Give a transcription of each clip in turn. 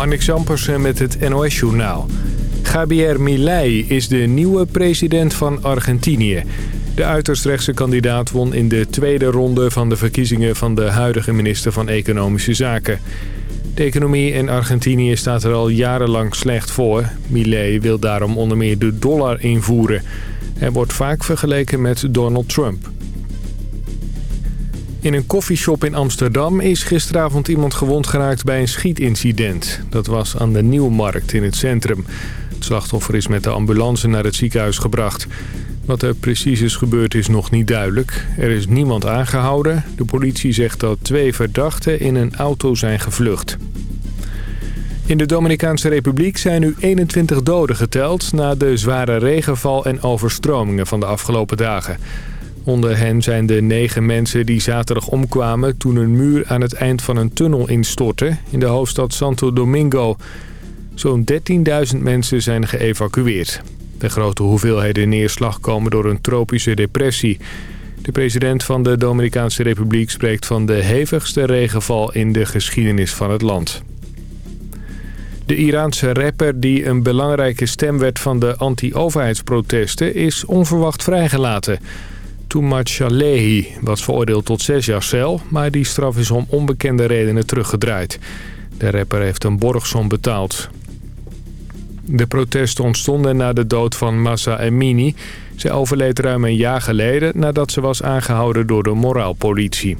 Marnik Zampersen met het NOS-journaal. Javier Milei is de nieuwe president van Argentinië. De uiterst rechtse kandidaat won in de tweede ronde van de verkiezingen van de huidige minister van Economische Zaken. De economie in Argentinië staat er al jarenlang slecht voor. Milei wil daarom onder meer de dollar invoeren. Hij wordt vaak vergeleken met Donald Trump. In een koffieshop in Amsterdam is gisteravond iemand gewond geraakt bij een schietincident. Dat was aan de Nieuwmarkt in het centrum. Het slachtoffer is met de ambulance naar het ziekenhuis gebracht. Wat er precies is gebeurd is nog niet duidelijk. Er is niemand aangehouden. De politie zegt dat twee verdachten in een auto zijn gevlucht. In de Dominicaanse Republiek zijn nu 21 doden geteld... na de zware regenval en overstromingen van de afgelopen dagen. Onder hen zijn de negen mensen die zaterdag omkwamen... toen een muur aan het eind van een tunnel instortte in de hoofdstad Santo Domingo. Zo'n 13.000 mensen zijn geëvacueerd. De grote hoeveelheden neerslag komen door een tropische depressie. De president van de Dominicaanse Republiek spreekt van de hevigste regenval in de geschiedenis van het land. De Iraanse rapper die een belangrijke stem werd van de anti-overheidsprotesten is onverwacht vrijgelaten. Toumat Shalehi was veroordeeld tot zes jaar cel, maar die straf is om onbekende redenen teruggedraaid. De rapper heeft een borgsom betaald. De protesten ontstonden na de dood van Massa Amini. Zij overleed ruim een jaar geleden nadat ze was aangehouden door de moraalpolitie.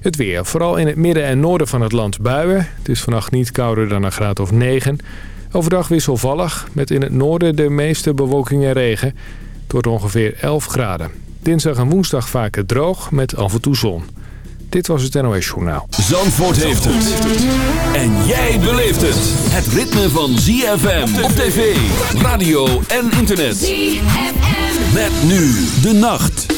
Het weer. Vooral in het midden en noorden van het land buien. Het is vannacht niet kouder dan een graad of 9. Overdag wisselvallig, met in het noorden de meeste bewolking en regen. Wordt ongeveer 11 graden. Dinsdag en woensdag vaker droog, met af en toe zon. Dit was het NOS Journaal. Zandvoort heeft het. En jij beleeft het. Het ritme van ZFM op tv, radio en internet. ZFM. Met nu de nacht.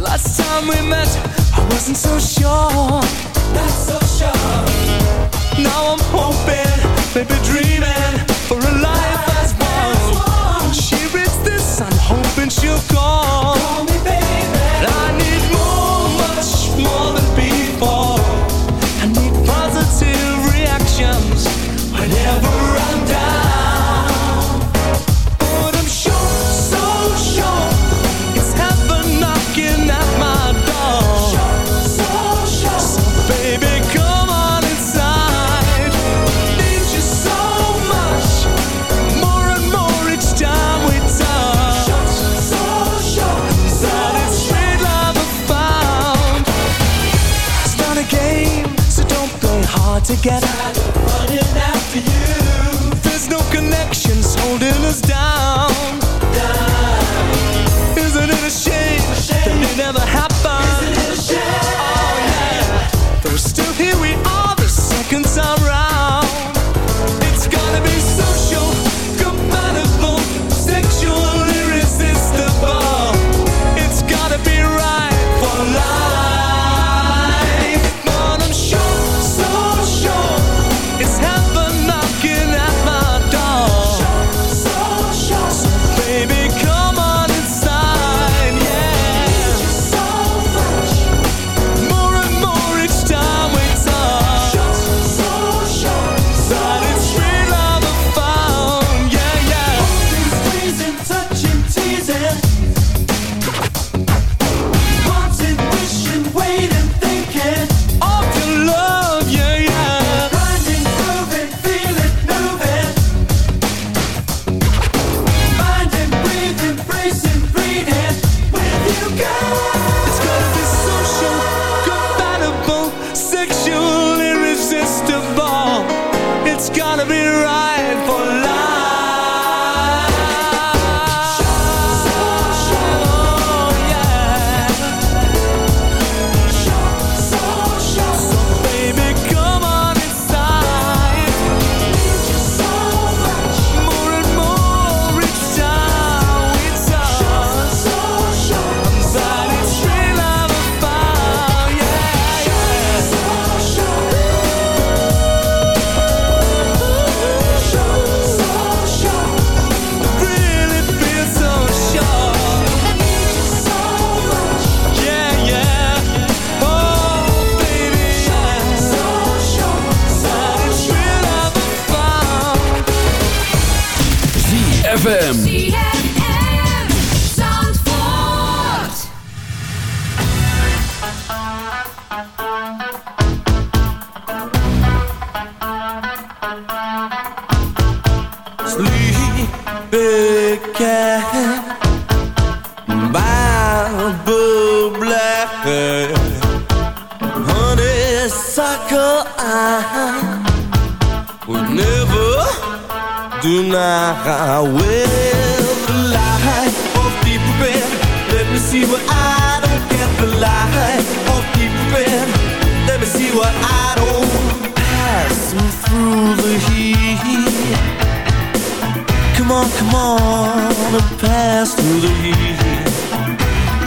Last time we met, I wasn't so sure. Not so sure. Now I'm hoping, maybe dreaming.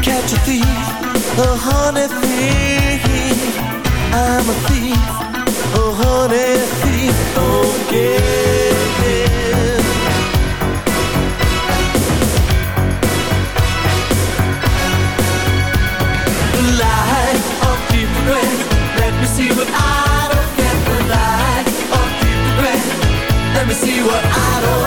Catch a thief, a honey thief. I'm a thief, a honey thief. Don't give in. The light of deep red. Let me see what I don't get. The light of deep red. Let me see what I don't.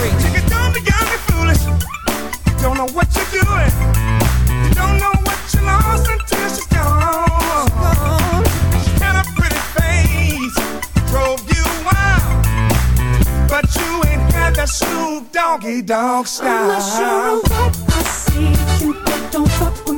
Doggy Dog I'm not sure style. what I see. Cupid, don't fuck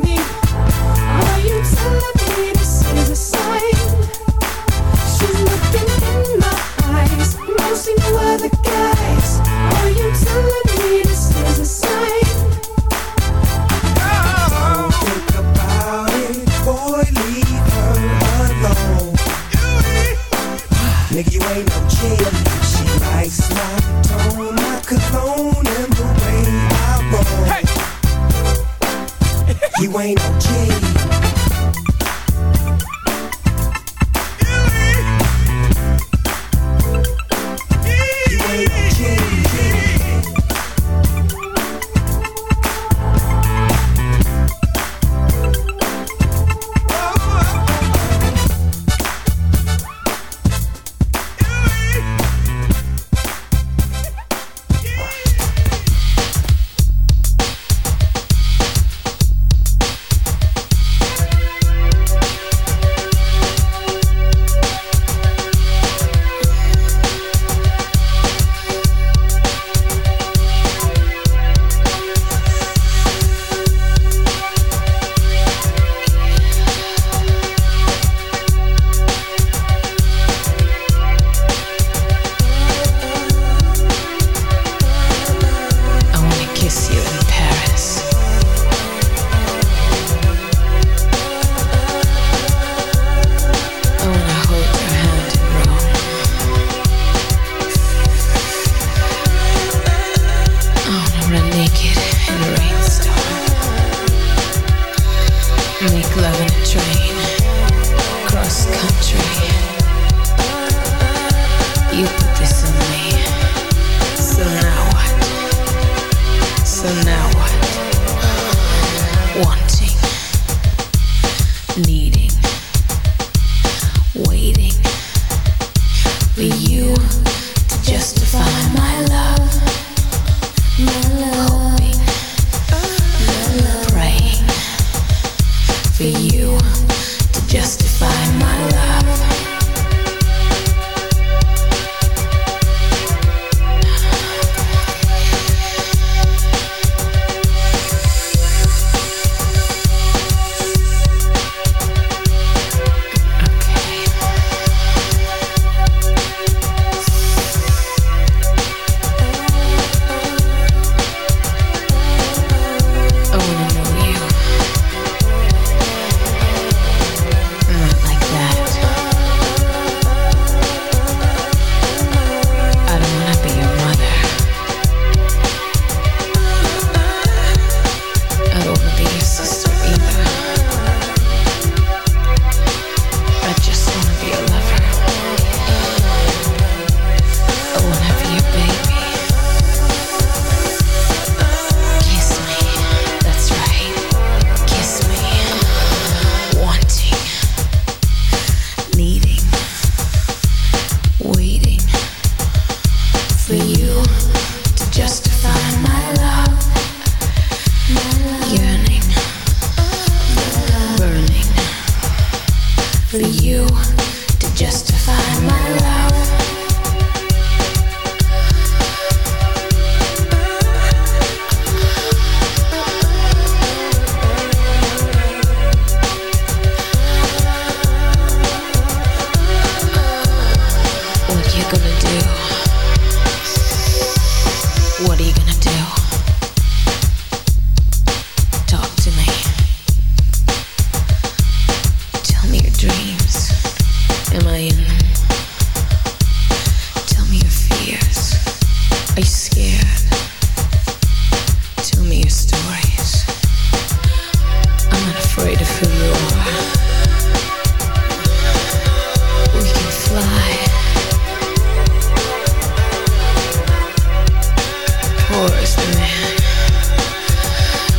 poorest man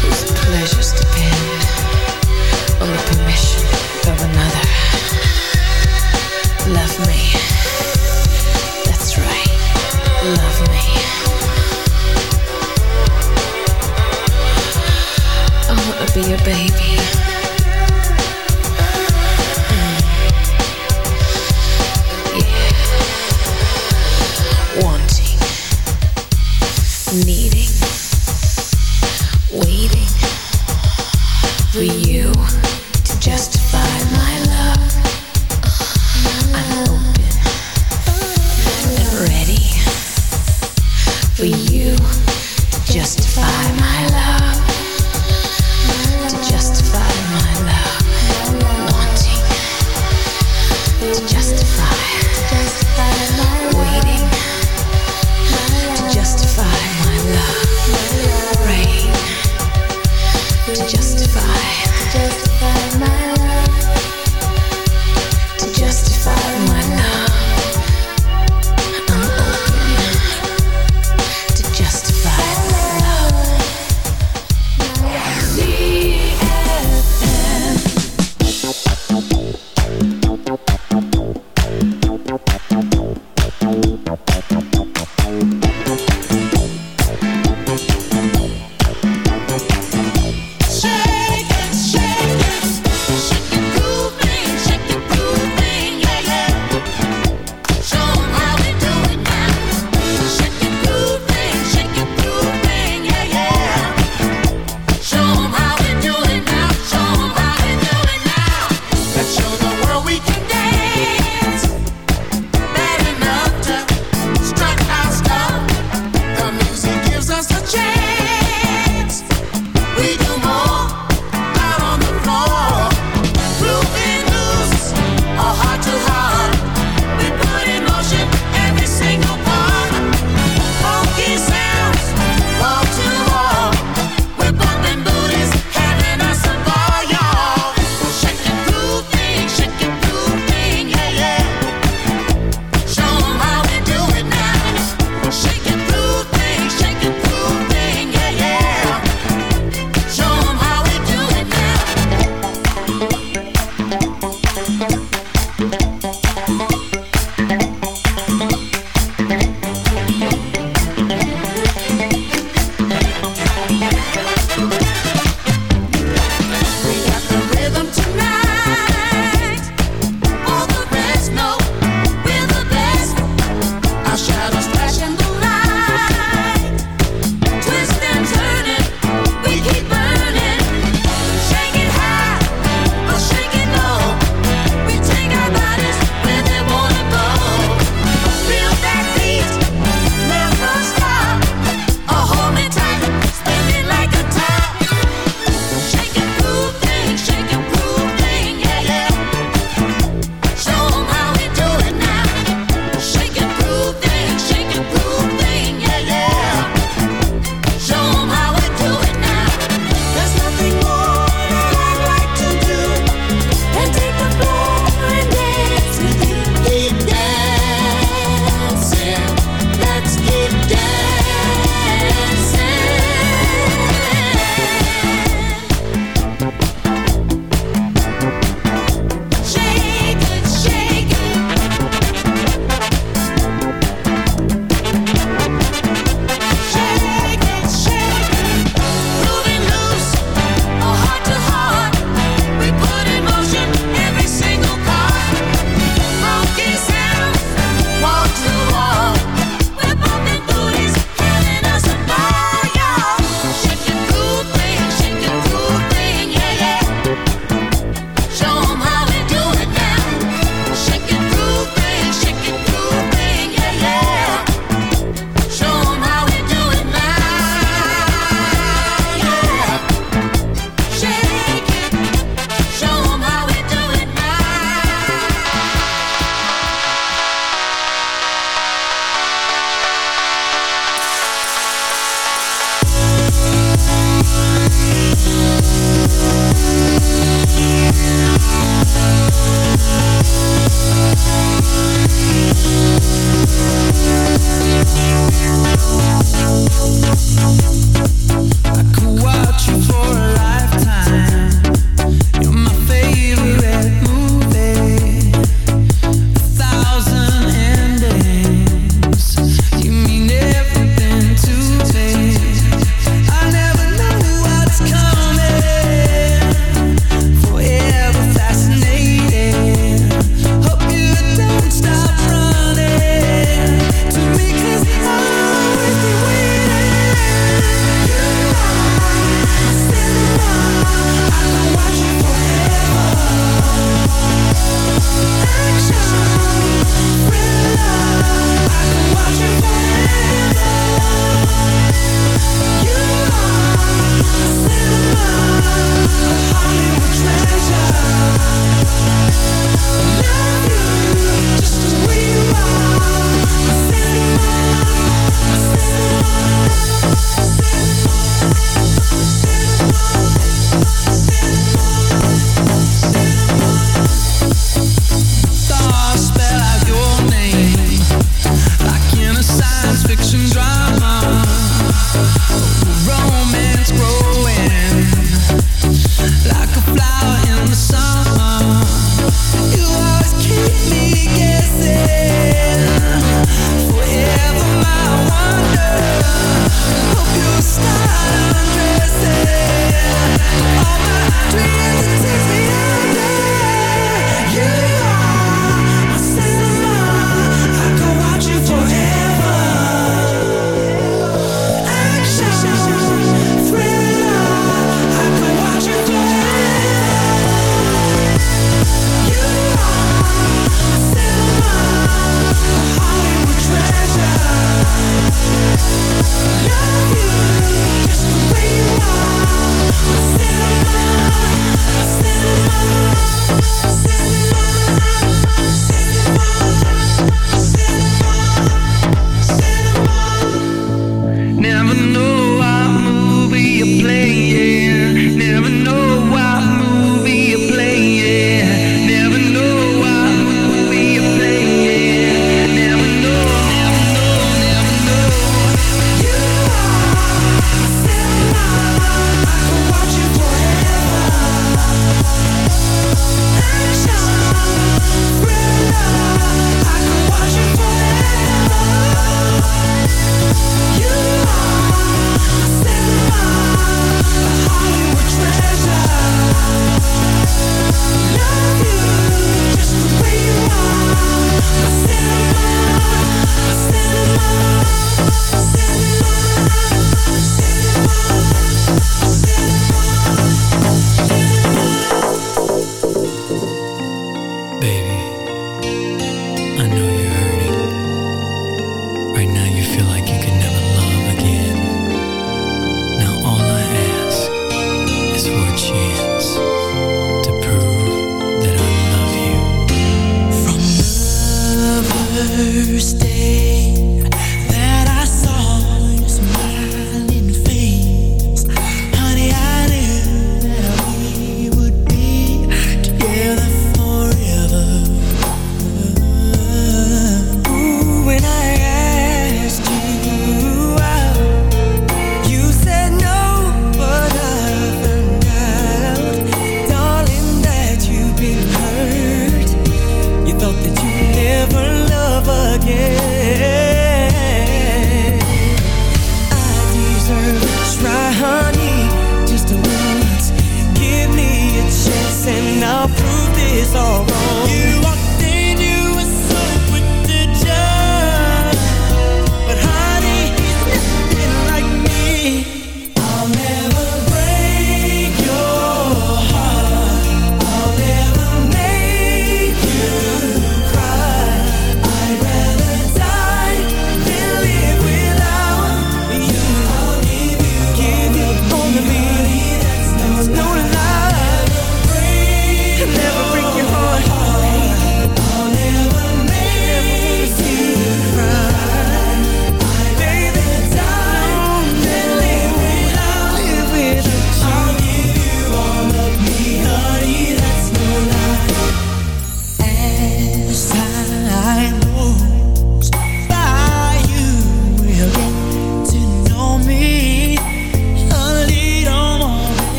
whose pleasures depend on the permission of another.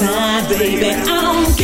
Side, baby. I'm giving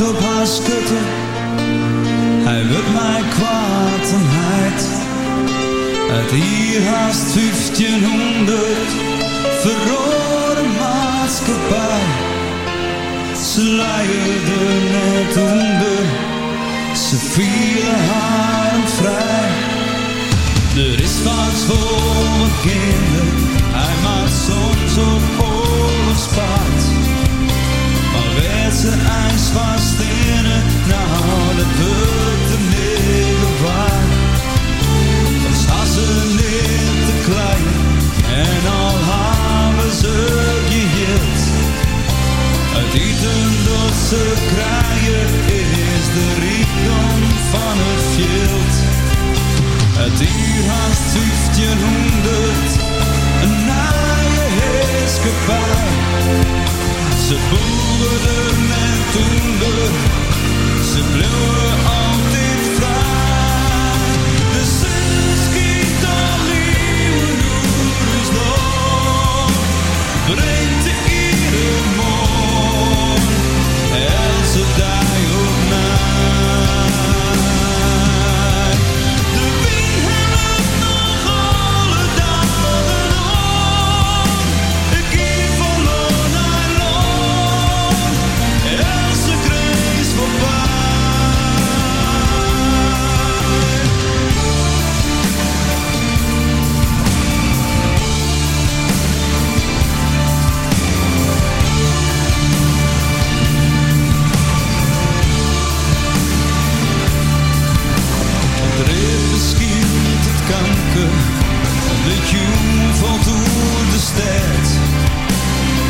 op haar schutte, hij wil mij kwaad en heid. Uit hier haast 1500 verrode maatschappij. Ze leiden net onder, ze vielen haar vrij. Er is vaak voor kinderen, hij maakt soms op oorlogspaard. Werd ze ijs vast in het, nou dat de middel waar. Dan ze niet te klein en al hebben ze geheeld. Het eten dat ze krijgen is de rijkdom van het veld. Het uur haast 1500, een naaie heerskepaar. Ze boeren en toender, ze bleven altijd vrij. De jong valt door de stad.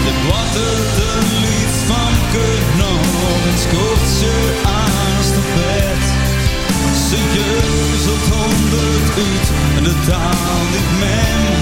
De water, de lied van kut nog een skotje aan de bed. Ze jeuzelt honderd uit en de taal die men